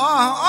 Oh, oh.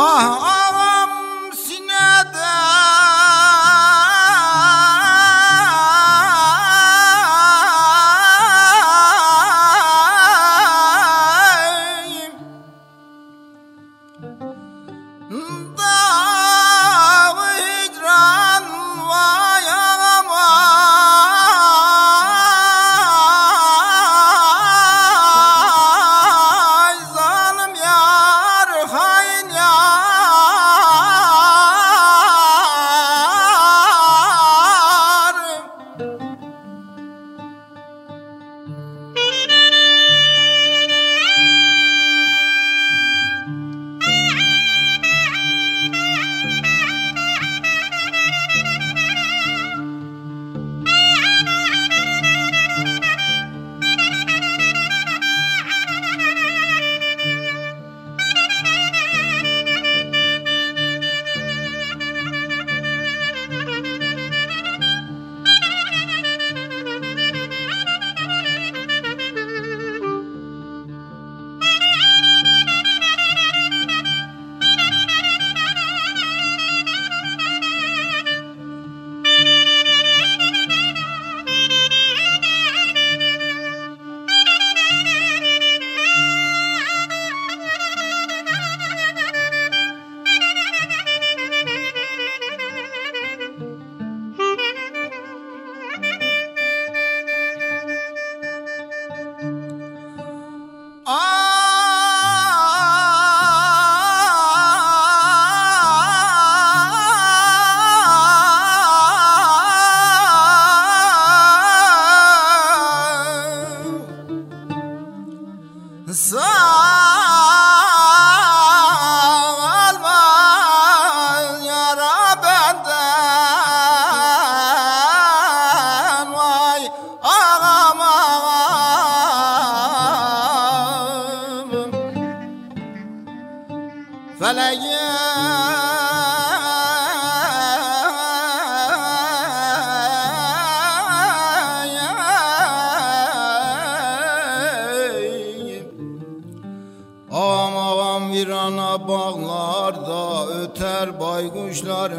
Ah. oh. Ağam ağam virana bağlarda öter baykuşlar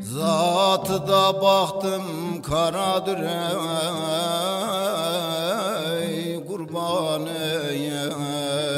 Zatı da baktım karadır ey kurban ey